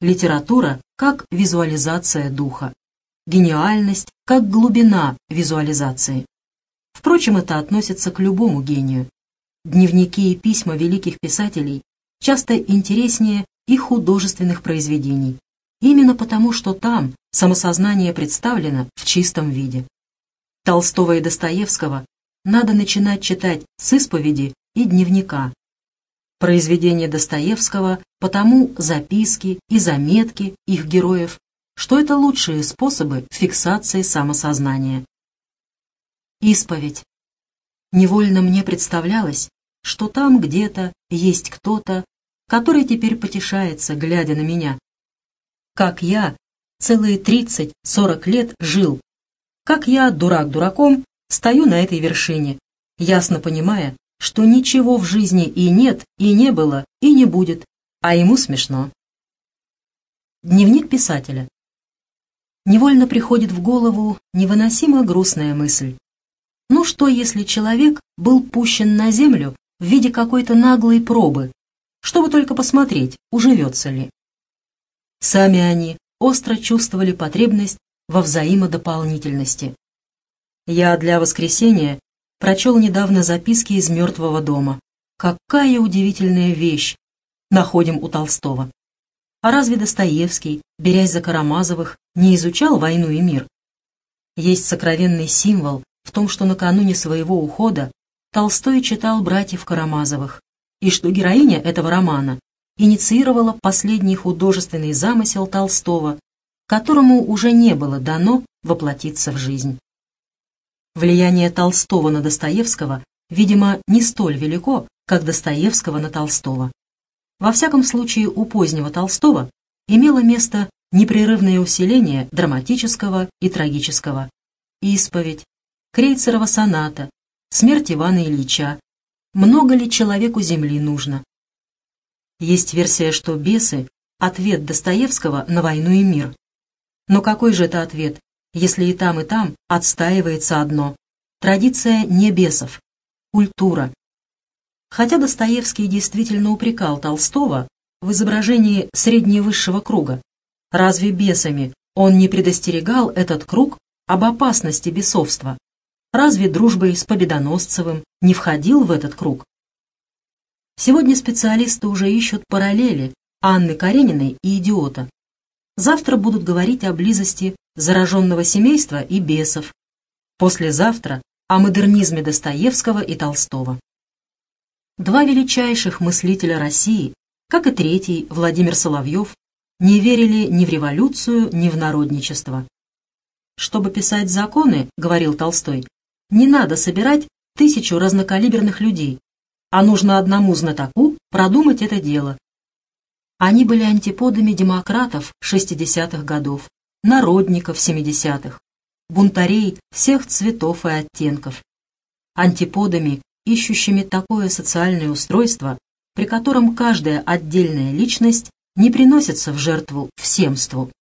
литература как визуализация духа, гениальность как глубина визуализации. Впрочем, это относится к любому гению. Дневники и письма великих писателей часто интереснее их художественных произведений, именно потому, что там самосознание представлено в чистом виде. Толстого и Достоевского надо начинать читать с исповеди и дневника. Произведения Достоевского потому записки и заметки их героев, что это лучшие способы фиксации самосознания. Исповедь. Невольно мне представлялось, что там где-то есть кто-то, который теперь потешается, глядя на меня. Как я целые тридцать-сорок лет жил, как я, дурак дураком, стою на этой вершине, ясно понимая, что ничего в жизни и нет, и не было, и не будет, а ему смешно. Дневник писателя. Невольно приходит в голову невыносимо грустная мысль. Ну что, если человек был пущен на землю в виде какой-то наглой пробы, чтобы только посмотреть, уживется ли? Сами они остро чувствовали потребность во взаимодополнительности. Я для воскресения прочел недавно записки из мертвого дома. Какая удивительная вещь находим у Толстого. А разве Достоевский, берясь за Карамазовых, не изучал «Войну и мир»? Есть сокровенный символ в том, что накануне своего ухода Толстой читал «Братьев Карамазовых», и что героиня этого романа инициировала последний художественный замысел Толстого, которому уже не было дано воплотиться в жизнь. Влияние Толстого на Достоевского, видимо, не столь велико, как Достоевского на Толстого. Во всяком случае, у позднего Толстого имело место непрерывное усиление драматического и трагического. Исповедь, Крейцерова соната, смерть Ивана Ильича. Много ли человеку земли нужно? Есть версия, что «Бесы» — ответ Достоевского на «Войну и мир». Но какой же это ответ, если и там, и там отстаивается одно — традиция не бесов, культура. Хотя Достоевский действительно упрекал Толстого в изображении средневысшего круга, разве бесами он не предостерегал этот круг об опасности бесовства? Разве дружбой с Победоносцевым не входил в этот круг? Сегодня специалисты уже ищут параллели Анны Карениной и идиота. Завтра будут говорить о близости зараженного семейства и бесов. Послезавтра о модернизме Достоевского и Толстого. Два величайших мыслителя России, как и третий, Владимир Соловьев, не верили ни в революцию, ни в народничество. «Чтобы писать законы, — говорил Толстой, не надо собирать тысячу разнокалиберных людей, а нужно одному знатоку продумать это дело. Они были антиподами демократов 60-х годов, народников 70-х, бунтарей всех цветов и оттенков, антиподами, ищущими такое социальное устройство, при котором каждая отдельная личность не приносится в жертву всемству.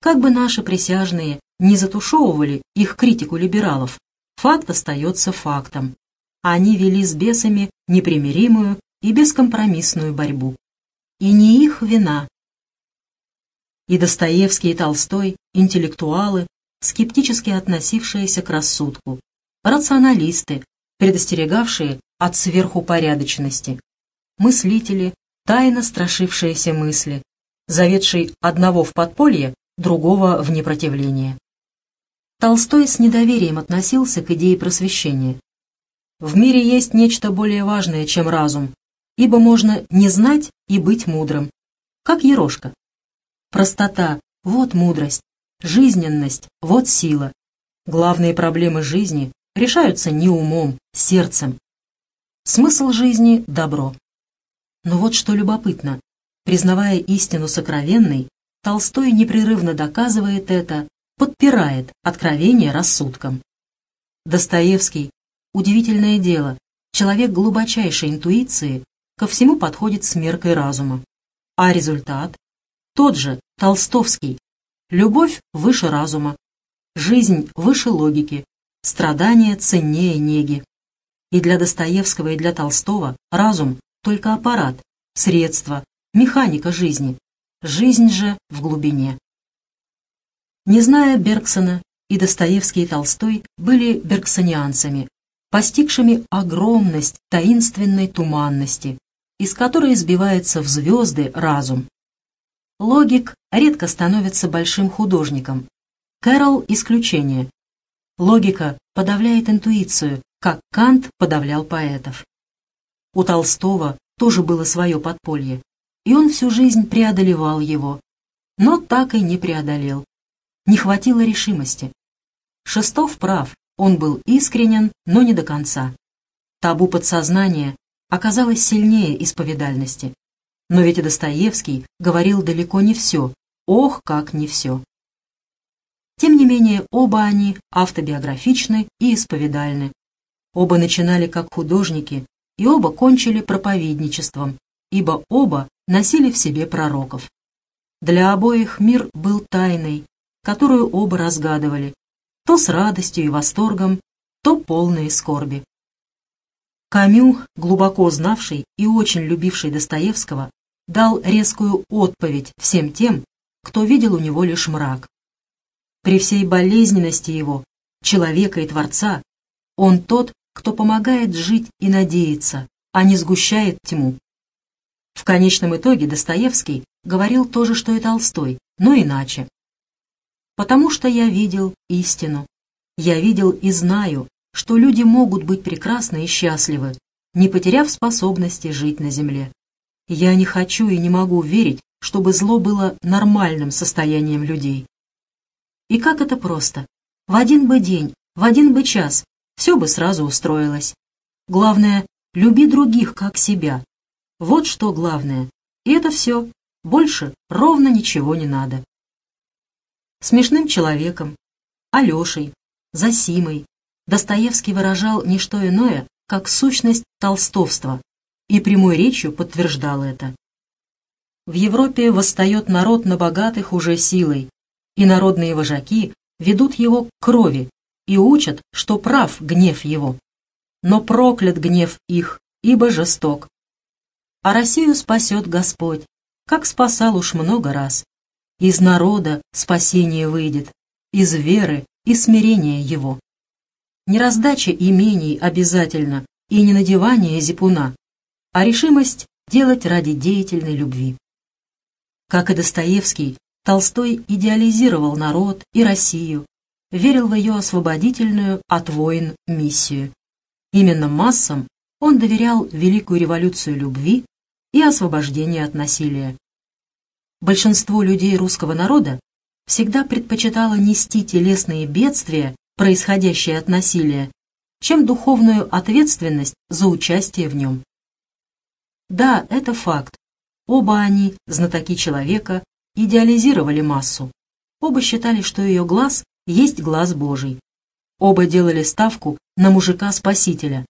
Как бы наши присяжные не затушевывали их критику либералов, Факт остается фактом. Они вели с бесами непримиримую и бескомпромиссную борьбу. И не их вина. И Достоевский, и Толстой – интеллектуалы, скептически относившиеся к рассудку, рационалисты, предостерегавшие от сверхупорядочности, мыслители, тайно страшившиеся мысли, заведший одного в подполье, другого в непротивление. Толстой с недоверием относился к идее просвещения. В мире есть нечто более важное, чем разум, ибо можно не знать и быть мудрым, как Ерошка. Простота — вот мудрость, жизненность — вот сила. Главные проблемы жизни решаются не умом, сердцем. Смысл жизни — добро. Но вот что любопытно. Признавая истину сокровенной, Толстой непрерывно доказывает это, подпирает откровение рассудком. Достоевский, удивительное дело, человек глубочайшей интуиции, ко всему подходит с меркой разума. А результат? Тот же, толстовский. Любовь выше разума, жизнь выше логики, страдания ценнее неги. И для Достоевского и для Толстого разум — только аппарат, средство, механика жизни. Жизнь же в глубине. Не зная Бергсона, и Достоевский и Толстой были бергсонианцами, постигшими огромность таинственной туманности, из которой избивается в звезды разум. Логик редко становится большим художником. Кэрол – исключение. Логика подавляет интуицию, как Кант подавлял поэтов. У Толстого тоже было свое подполье, и он всю жизнь преодолевал его, но так и не преодолел. Не хватило решимости. Шестов прав, он был искренен, но не до конца. Табу подсознания оказалось сильнее исповедальности. Но ведь и Достоевский говорил далеко не все, ох, как не все. Тем не менее, оба они автобиографичны и исповедальны. Оба начинали как художники, и оба кончили проповедничеством, ибо оба носили в себе пророков. Для обоих мир был тайной, которую оба разгадывали, то с радостью и восторгом, то полные скорби. Камю, глубоко знавший и очень любивший Достоевского, дал резкую отповедь всем тем, кто видел у него лишь мрак. При всей болезненности его, человека и Творца, он тот, кто помогает жить и надеяться, а не сгущает тьму. В конечном итоге Достоевский говорил то же, что и Толстой, но иначе. «Потому что я видел истину. Я видел и знаю, что люди могут быть прекрасны и счастливы, не потеряв способности жить на земле. Я не хочу и не могу верить, чтобы зло было нормальным состоянием людей. И как это просто. В один бы день, в один бы час все бы сразу устроилось. Главное, люби других, как себя. Вот что главное. И это все. Больше ровно ничего не надо. Смешным человеком, Алешей, Засимой, Достоевский выражал не что иное, как сущность толстовства, и прямой речью подтверждал это. В Европе восстает народ на богатых уже силой, и народные вожаки ведут его к крови и учат, что прав гнев его. Но проклят гнев их, ибо жесток. А Россию спасет Господь, как спасал уж много раз. Из народа спасение выйдет, из веры и смирения его. Не раздача имений обязательно и не надевание зипуна, а решимость делать ради деятельной любви. Как и Достоевский, Толстой идеализировал народ и Россию, верил в ее освободительную от войн миссию. Именно массам он доверял великую революцию любви и освобождение от насилия. Большинство людей русского народа всегда предпочитало нести телесные бедствия, происходящие от насилия, чем духовную ответственность за участие в нем. Да, это факт. Оба они, знатоки человека, идеализировали массу. Оба считали, что ее глаз есть глаз Божий. Оба делали ставку на мужика-спасителя,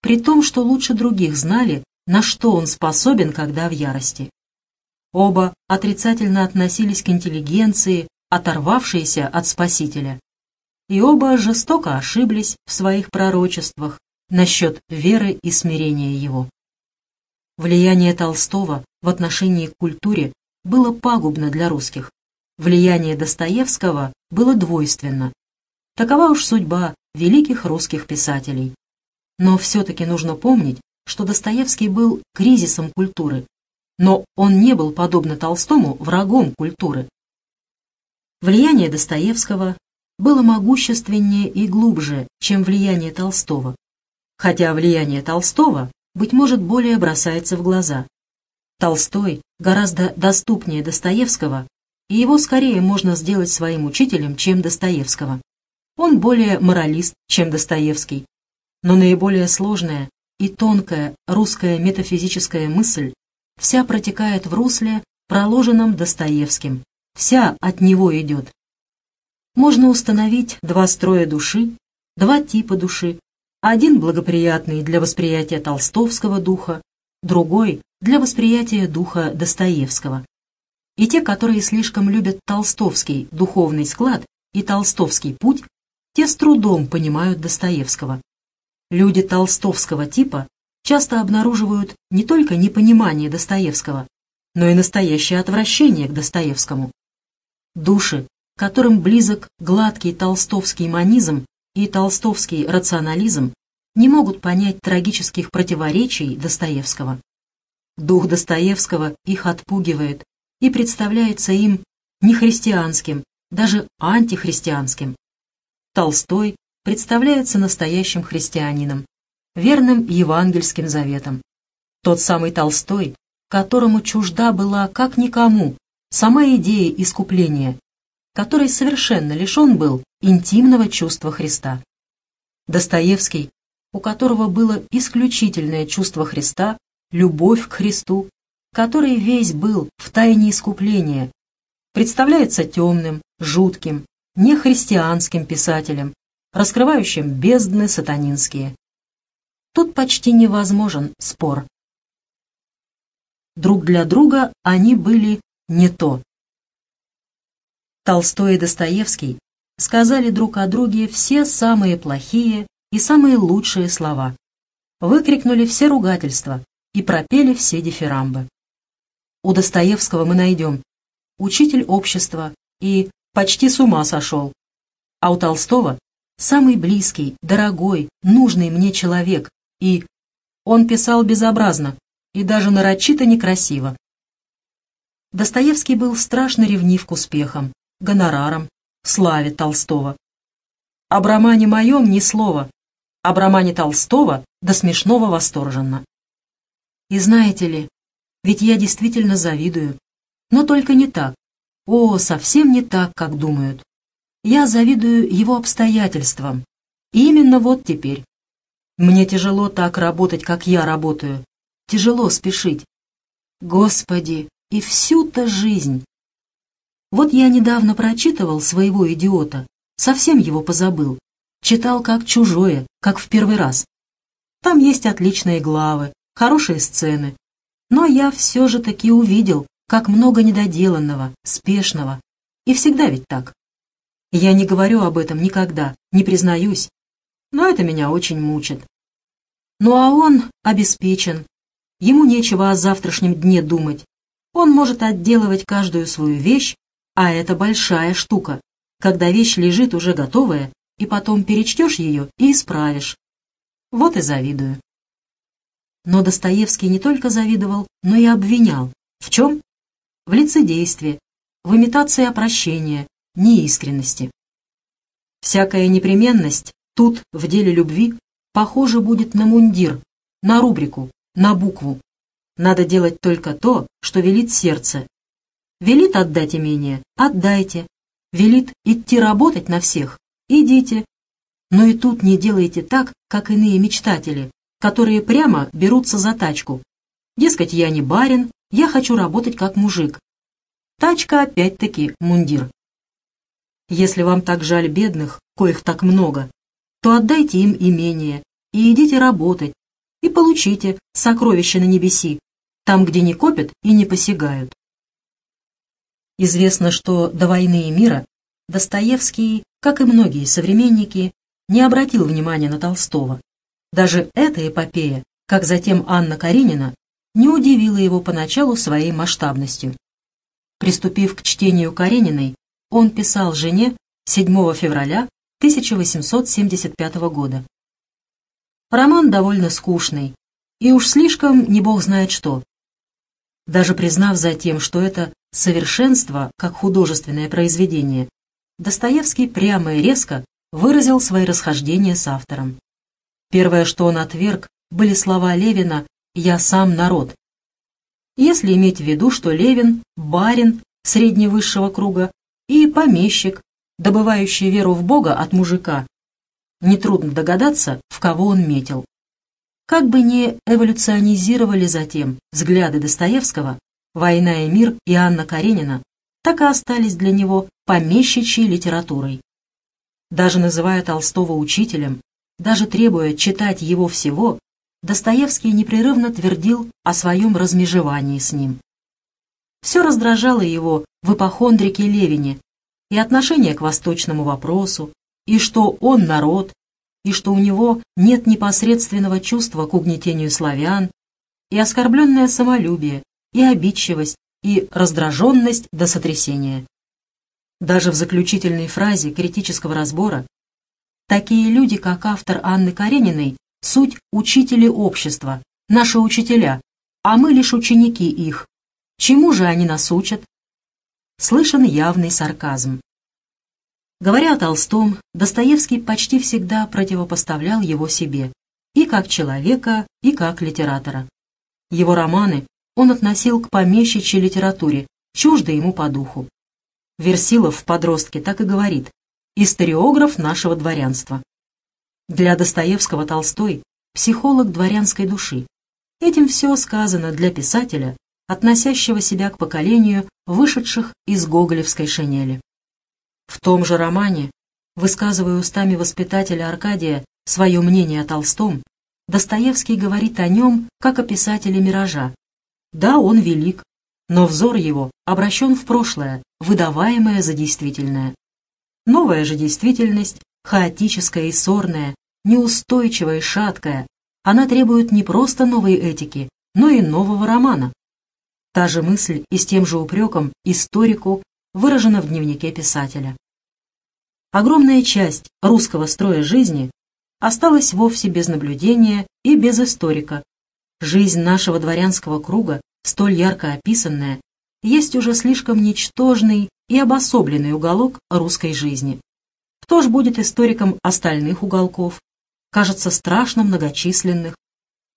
при том, что лучше других знали, на что он способен, когда в ярости. Оба отрицательно относились к интеллигенции, оторвавшейся от спасителя и оба жестоко ошиблись в своих пророчествах насчет веры и смирения его. Влияние Толстого в отношении к культуре было пагубно для русских. Влияние Достоевского было двойственно. Такова уж судьба великих русских писателей. Но все-таки нужно помнить, что Достоевский был кризисом культуры, но он не был, подобно Толстому, врагом культуры. Влияние Достоевского было могущественнее и глубже, чем влияние Толстого. Хотя влияние Толстого, быть может, более бросается в глаза. Толстой гораздо доступнее Достоевского, и его скорее можно сделать своим учителем, чем Достоевского. Он более моралист, чем Достоевский. Но наиболее сложная и тонкая русская метафизическая мысль вся протекает в русле, проложенном Достоевским. Вся от него идет. Можно установить два строя души, два типа души. Один благоприятный для восприятия толстовского духа, другой для восприятия духа Достоевского. И те, которые слишком любят толстовский духовный склад и толстовский путь, те с трудом понимают Достоевского. Люди толстовского типа часто обнаруживают не только непонимание Достоевского, но и настоящее отвращение к Достоевскому. Души, которым близок гладкий толстовский манизм и толстовский рационализм, не могут понять трагических противоречий Достоевского. Дух Достоевского их отпугивает и представляется им нехристианским, даже антихристианским. Толстой представляется настоящим христианином, верным евангельским заветом. Тот самый Толстой, которому чужда была как никому сама идея искупления, который совершенно лишен был интимного чувства Христа. Достоевский, у которого было исключительное чувство Христа, любовь к Христу, который весь был в тайне искупления, представляется темным, жутким, нехристианским писателем, раскрывающим бездны сатанинские. Тут почти невозможен спор. Друг для друга они были не то. Толстой и Достоевский сказали друг о друге все самые плохие и самые лучшие слова, выкрикнули все ругательства и пропели все дифирамбы. У Достоевского мы найдем «Учитель общества» и «Почти с ума сошел», а у Толстого «Самый близкий, дорогой, нужный мне человек» и «Он писал безобразно и даже нарочито некрасиво». Достоевский был страшно ревнив к успехам, гонорарам, славе Толстого. Об романе моем ни слова, об романе Толстого до смешного восторженно. И знаете ли, ведь я действительно завидую, но только не так. О, совсем не так, как думают. Я завидую его обстоятельствам. И именно вот теперь. Мне тяжело так работать, как я работаю. Тяжело спешить. Господи, и всю-то жизнь. Вот я недавно прочитывал своего идиота, совсем его позабыл. Читал как чужое, как в первый раз. Там есть отличные главы, хорошие сцены. Но я все же таки увидел, как много недоделанного, спешного. И всегда ведь так. Я не говорю об этом никогда, не признаюсь. Но это меня очень мучит. Ну а он обеспечен. Ему нечего о завтрашнем дне думать. Он может отделывать каждую свою вещь а это большая штука, когда вещь лежит уже готовая, и потом перечтешь ее и исправишь. Вот и завидую. Но Достоевский не только завидовал, но и обвинял. В чем? В лицедействе, в имитации опрощения, неискренности. Всякая непременность тут, в деле любви, похоже будет на мундир, на рубрику, на букву. Надо делать только то, что велит сердце, Велит отдать имение – отдайте. Велит идти работать на всех – идите. Но и тут не делайте так, как иные мечтатели, которые прямо берутся за тачку. Дескать, я не барин, я хочу работать как мужик. Тачка опять-таки мундир. Если вам так жаль бедных, коих так много, то отдайте им имение и идите работать, и получите сокровища на небеси, там, где не копят и не посягают. Известно, что до войны и мира Достоевский, как и многие современники, не обратил внимания на Толстого. Даже эта эпопея, как затем Анна Каренина, не удивила его поначалу своей масштабностью. Приступив к чтению Карениной, он писал жене 7 февраля 1875 года. Роман довольно скучный, и уж слишком не бог знает что. Даже признав затем, что это совершенство как художественное произведение, Достоевский прямо и резко выразил свои расхождения с автором. Первое, что он отверг, были слова Левина «Я сам народ». Если иметь в виду, что Левин – барин средневысшего круга и помещик, добывающий веру в Бога от мужика, нетрудно догадаться, в кого он метил. Как бы ни эволюционизировали затем взгляды Достоевского, «Война и мир» и Анна Каренина так и остались для него помещичьей литературой. Даже называя Толстого учителем, даже требуя читать его всего, Достоевский непрерывно твердил о своем размежевании с ним. Все раздражало его в ипохондрике Левине и отношение к восточному вопросу, и что он народ, и что у него нет непосредственного чувства к угнетению славян, и оскорбленное самолюбие, и обидчивость, и раздраженность до сотрясения. Даже в заключительной фразе критического разбора такие люди, как автор Анны Карениной, суть учители общества, наши учителя, а мы лишь ученики их. Чему же они нас учат? Слышен явный сарказм. Говоря о Толстом, Достоевский почти всегда противопоставлял его себе, и как человека, и как литератора. Его романы он относил к помещичьей литературе, чуждо ему по духу. Версилов в «Подростке» так и говорит «историограф нашего дворянства». Для Достоевского Толстой – психолог дворянской души. Этим все сказано для писателя, относящего себя к поколению вышедших из гоголевской шинели. В том же романе, высказывая устами воспитателя Аркадия свое мнение о Толстом, Достоевский говорит о нем как о писателе «Миража», да, он велик, но взор его обращен в прошлое, выдаваемое за действительное. Новая же действительность, хаотическая и сорная, неустойчивая и шаткая, она требует не просто новой этики, но и нового романа. Та же мысль и с тем же упреком историку выражена в дневнике писателя. Огромная часть русского строя жизни осталась вовсе без наблюдения и без историка, Жизнь нашего дворянского круга, столь ярко описанная, есть уже слишком ничтожный и обособленный уголок русской жизни. Кто ж будет историком остальных уголков? Кажется, страшно многочисленных.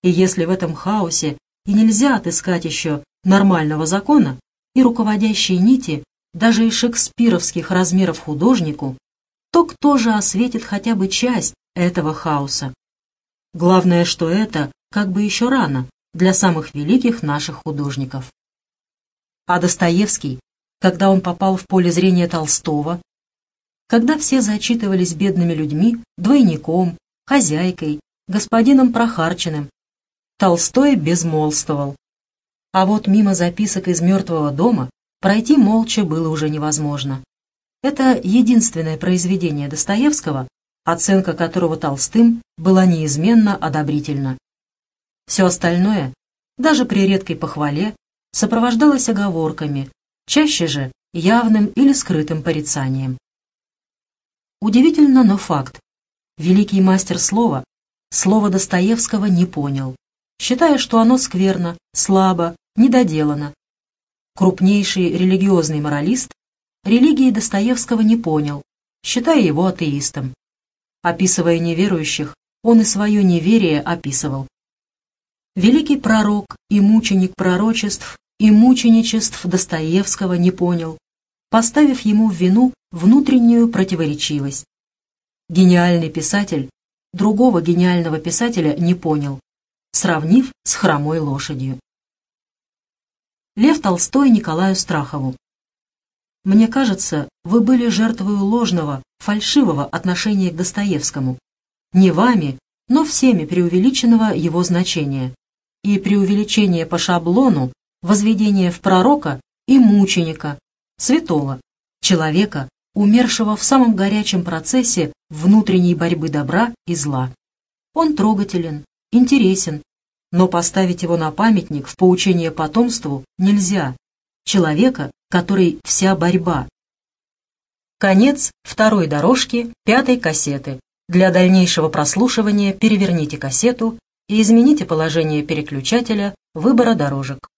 И если в этом хаосе и нельзя отыскать еще нормального закона и руководящей нити даже и шекспировских размеров художнику, то кто же осветит хотя бы часть этого хаоса? Главное, что это как бы еще рано для самых великих наших художников. А Достоевский, когда он попал в поле зрения Толстого, когда все зачитывались бедными людьми, двойником, хозяйкой, господином Прохарчиным, Толстой безмолвствовал. А вот мимо записок из «Мертвого дома» пройти молча было уже невозможно. Это единственное произведение Достоевского, оценка которого Толстым была неизменно одобрительна. Все остальное, даже при редкой похвале, сопровождалось оговорками, чаще же явным или скрытым порицанием. Удивительно, но факт. Великий мастер слова слово Достоевского не понял, считая, что оно скверно, слабо, недоделано. Крупнейший религиозный моралист религии Достоевского не понял, считая его атеистом. Описывая неверующих, он и свое неверие описывал. Великий пророк и мученик пророчеств и мученичеств Достоевского не понял, поставив ему в вину внутреннюю противоречивость. Гениальный писатель другого гениального писателя не понял, сравнив с хромой лошадью. Лев Толстой Николаю Страхову. Мне кажется, вы были жертвой ложного, фальшивого отношения к Достоевскому. Не вами, но всеми преувеличенного его значения и преувеличение по шаблону возведение в пророка и мученика, святого, человека, умершего в самом горячем процессе внутренней борьбы добра и зла. Он трогателен, интересен, но поставить его на памятник в поучение потомству нельзя. Человека, который вся борьба. Конец второй дорожки пятой кассеты. Для дальнейшего прослушивания переверните кассету и измените положение переключателя выбора дорожек.